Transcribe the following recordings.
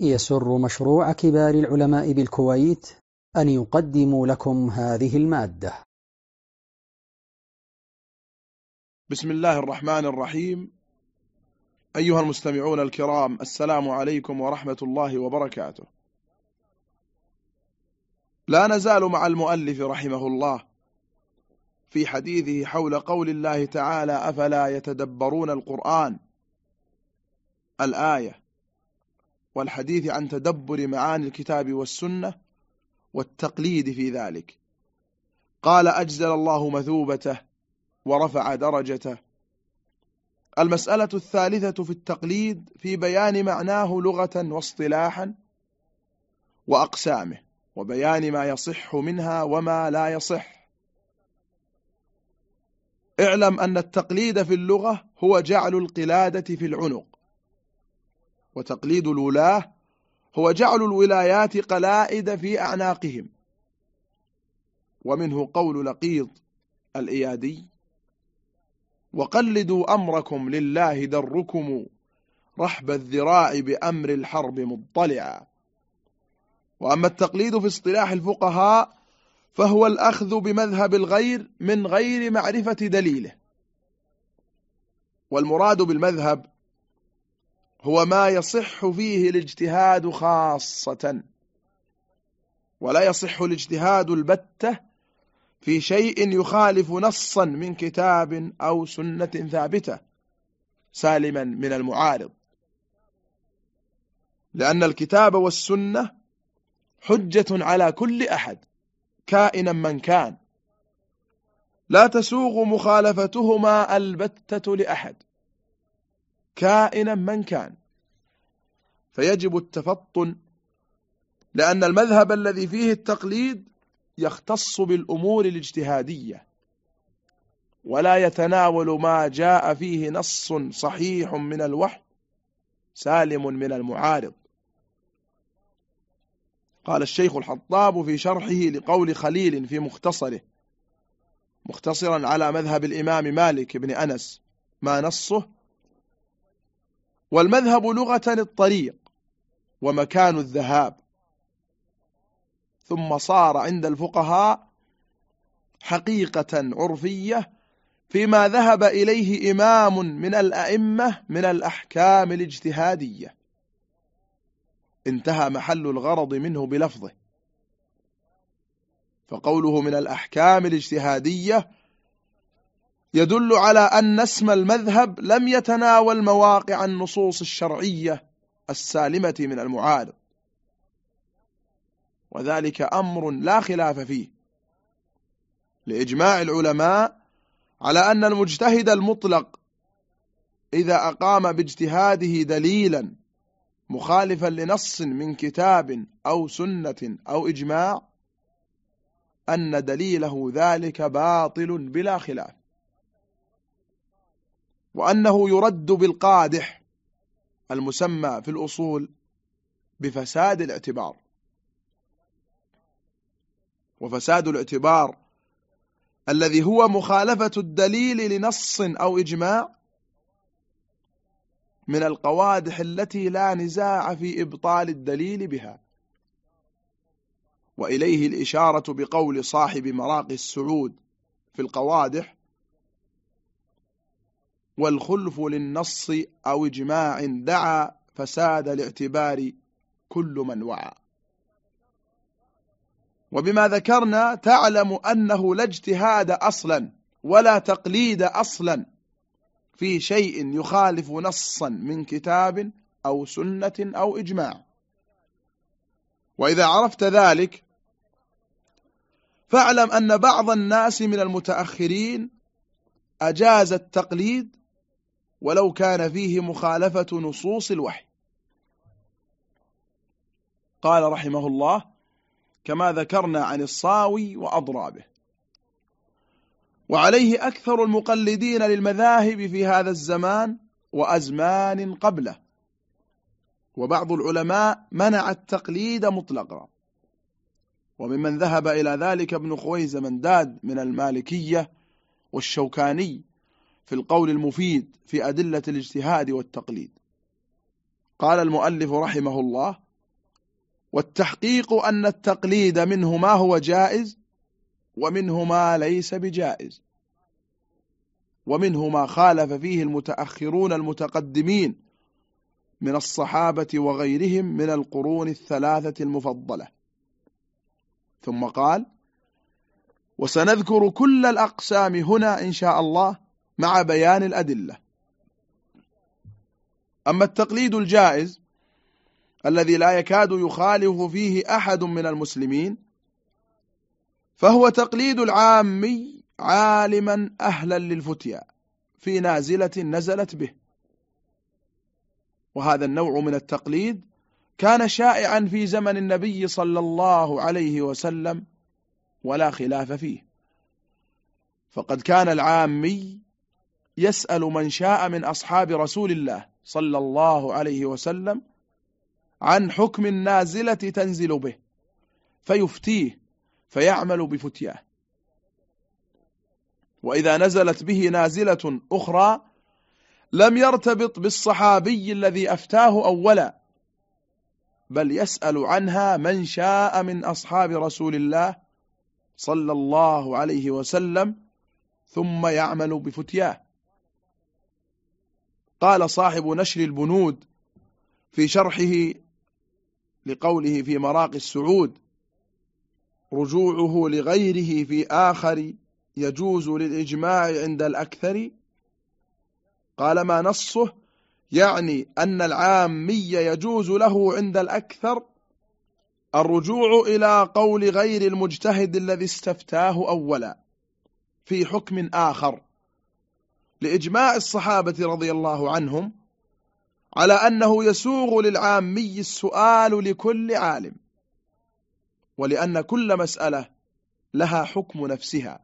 يسر مشروع كبار العلماء بالكويت أن يقدم لكم هذه المادة. بسم الله الرحمن الرحيم. أيها المستمعون الكرام السلام عليكم ورحمة الله وبركاته. لا نزال مع المؤلف رحمه الله في حديثه حول قول الله تعالى أفلا يتدبرون القرآن؟ الآية. والحديث عن تدبر معاني الكتاب والسنة والتقليد في ذلك. قال أجزل الله مثوبته ورفع درجته. المسألة الثالثة في التقليد في بيان معناه لغة واصطلاحا وأقسامه وبيان ما يصح منها وما لا يصح. اعلم أن التقليد في اللغة هو جعل القلادة في العنق وتقليد الولاة هو جعل الولايات قلائد في أعناقهم. ومنه قول لقيط الإيادي وقلدوا أمركم لله دركم رحب الذراع بأمر الحرب مضطلعا وأما التقليد في اصطلاح الفقهاء فهو الأخذ بمذهب الغير من غير معرفة دليله. والمراد بالمذهب هو ما يصح فيه الاجتهاد خاصة ولا يصح الاجتهاد البتة في شيء يخالف نصا من كتاب أو سنة ثابتة سالما من المعارض. لأن الكتاب والسنة حجة على كل أحد كائنا من كان. لا تسوغ مخالفتهما البتة لأحد. كائنا من كان. فيجب التفطن لأن المذهب الذي فيه التقليد يختص بالأمور الاجتهادية ولا يتناول ما جاء فيه نص صحيح من الوحي سالم من المعارض. قال الشيخ الحطاب في شرحه لقول خليل في مختصره مختصرا على مذهب الإمام مالك بن أنس ما نصه والمذهب لغة الطريق ومكان الذهاب. ثم صار عند الفقهاء حقيقة عرفية فيما ذهب إليه إمام من الأئمة من الأحكام الاجتهادية. انتهى محل الغرض منه بلفظه. فقوله من الأحكام الاجتهادية يدل على أن اسم المذهب لم يتناول مواقع النصوص الشرعية السالمة من المعارض. وذلك أمر لا خلاف فيه. لإجماع العلماء على أن المجتهد المطلق إذا أقام باجتهاده دليلا مخالفا لنص من كتاب أو سنة أو إجماع أن دليله ذلك باطل بلا خلاف. وأنه يرد بالقادح المسمى في الأصول بفساد الاعتبار. وفساد الاعتبار الذي هو مخالفة الدليل لنص أو إجماع من القوادح التي لا نزاع في إبطال الدليل بها. وإليه الإشارة بقول صاحب مراقي السعود في القوادح والخلف للنص أو إجماع دعا فساد الاعتبار كل من وعى. وبما ذكرنا تعلم أنه لا اجتهاد أصلا ولا تقليد أصلا في شيء يخالف نصا من كتاب أو سنة أو إجماع. وإذا عرفت ذلك فاعلم أن بعض الناس من المتأخرين أجاز التقليد ولو كان فيه مخالفة نصوص الوحي. قال رحمه الله كما ذكرنا عن الصاوي وأضرابه وعليه أكثر المقلدين للمذاهب في هذا الزمان وأزمان قبله. وبعض العلماء منع التقليد مطلقا. وممن ذهب إلى ذلك ابن خويز منداد من المالكية والشوكاني في القول المفيد في أدلة الاجتهاد والتقليد. قال المؤلف رحمه الله والتحقيق أن التقليد منه ما هو جائز ومنه ما ليس بجائز ومنه ما خالف فيه المتأخرون المتقدمين من الصحابة وغيرهم من القرون الثلاثة المفضلة. ثم قال وسنذكر كل الأقسام هنا إن شاء الله مع بيان الأدلة. أما التقليد الجائز الذي لا يكاد يخالف فيه أحد من المسلمين فهو تقليد العامي عالما أهلا للفتيا في نازلة نزلت به. وهذا النوع من التقليد كان شائعا في زمن النبي صلى الله عليه وسلم ولا خلاف فيه. فقد كان العامي يسأل من شاء من أصحاب رسول الله صلى الله عليه وسلم عن حكم النازلة تنزل به فيفتيه فيعمل بفتياه. وإذا نزلت به نازلة أخرى لم يرتبط بالصحابي الذي أفتاه أولا بل يسأل عنها من شاء من أصحاب رسول الله صلى الله عليه وسلم ثم يعمل بفتياه. قال صاحب نشر البنود في شرحه لقوله في مراق السعود رجوعه لغيره في آخر يجوز للإجماع عند الأكثر؟ قال ما نصه يعني أن العامي يجوز له عند الأكثر؟ الرجوع إلى قول غير المجتهد الذي استفتاه أولا في حكم آخر. لإجماع الصحابة رضي الله عنهم على أنه يسوغ للعامي السؤال لكل عالم ولأن كل مسألة لها حكم نفسها.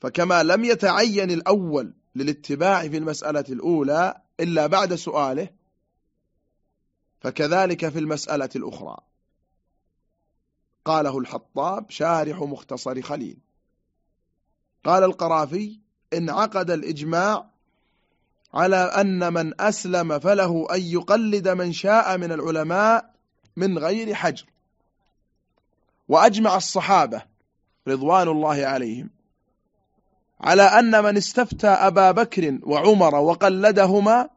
فكما لم يتعين الأول للاتباع في المسألة الأولى إلا بعد سؤاله فكذلك في المسألة الأخرى. قاله الحطاب شارح مختصر خليل. قال القرافي انعقد الإجماع على أن من أسلم فله أن يقلد من شاء من العلماء من غير حجر. وأجمع الصحابة رضوان الله عليهم على أن من استفتى أبا بكر وعمر وقلدهما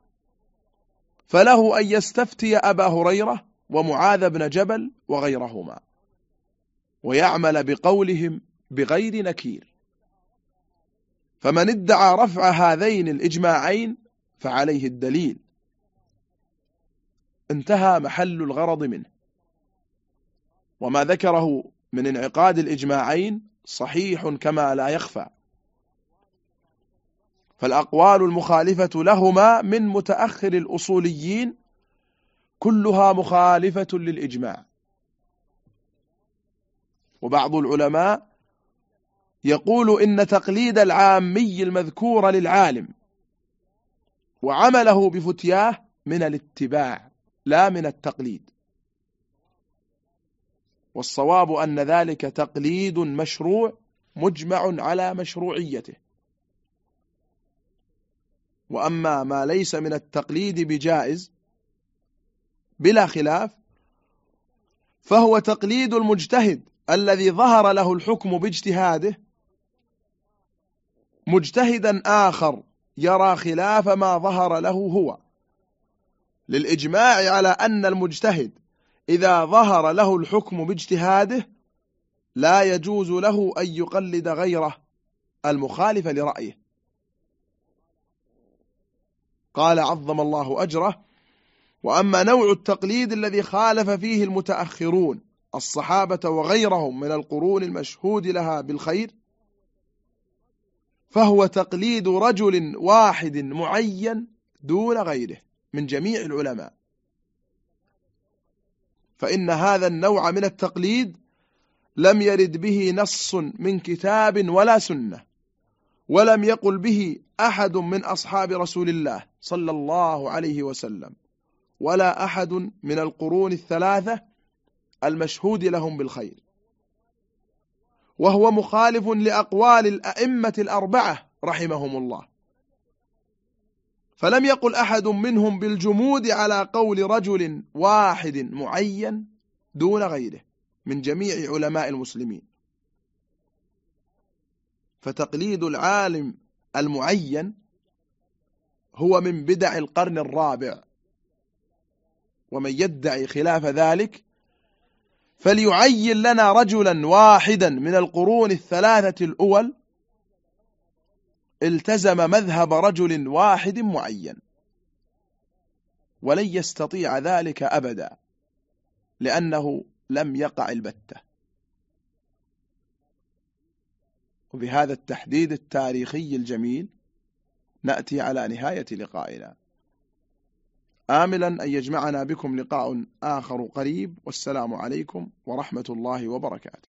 فله أن يستفتي أبا هريرة ومعاذ بن جبل وغيرهما ويعمل بقولهم بغير نكير. فمن ادعى رفع هذين الإجماعين فعليه الدليل. انتهى محل الغرض منه. وما ذكره من انعقاد الإجماعين صحيح كما لا يخفى. فالأقوال المخالفة لهما من متأخر الأصوليين كلها مخالفة للإجماع. وبعض العلماء يقول إن تقليد العامي المذكور للعالم وعمله بفتياه من الاتباع لا من التقليد. والصواب أن ذلك تقليد مشروع مجمع على مشروعيته. وأما ما ليس من التقليد بجائز بلا خلاف فهو تقليد المجتهد الذي ظهر له الحكم باجتهاده مجتهدا آخر يرى خلاف ما ظهر له هو. للإجماع على أن المجتهد إذا ظهر له الحكم باجتهاده لا يجوز له أن يقلد غيره المخالف لرأيه. قال عظم الله أجره. وأما نوع التقليد الذي خالف فيه المتأخرون الصحابة وغيرهم من القرون المشهود لها بالخير فهو تقليد رجل واحد معين دون غيره من جميع العلماء. فإن هذا النوع من التقليد لم يرد به نص من كتاب ولا سنة ولم يقل به أحد من أصحاب رسول الله صلى الله عليه وسلم ولا أحد من القرون الثلاثة المشهود لهم بالخير. وهو مخالف لأقوال الأئمة الأربعة رحمهم الله. فلم يقل أحد منهم بالجمود على قول رجل واحد معين دون غيره من جميع علماء المسلمين. فتقليد العالم المعين هو من بدع القرن الرابع ومن يدعي خلاف ذلك فليعين لنا رجلا واحدا من القرون الثلاثة الأول. التزم مذهب رجل واحد معين. ولن يستطيع ذلك أبدا لأنه لم يقع البتة. وبهذا التحديد التاريخي الجميل نأتي على نهاية لقائنا. آملا أن يجمعنا بكم لقاء آخر قريب والسلام عليكم ورحمة الله وبركاته.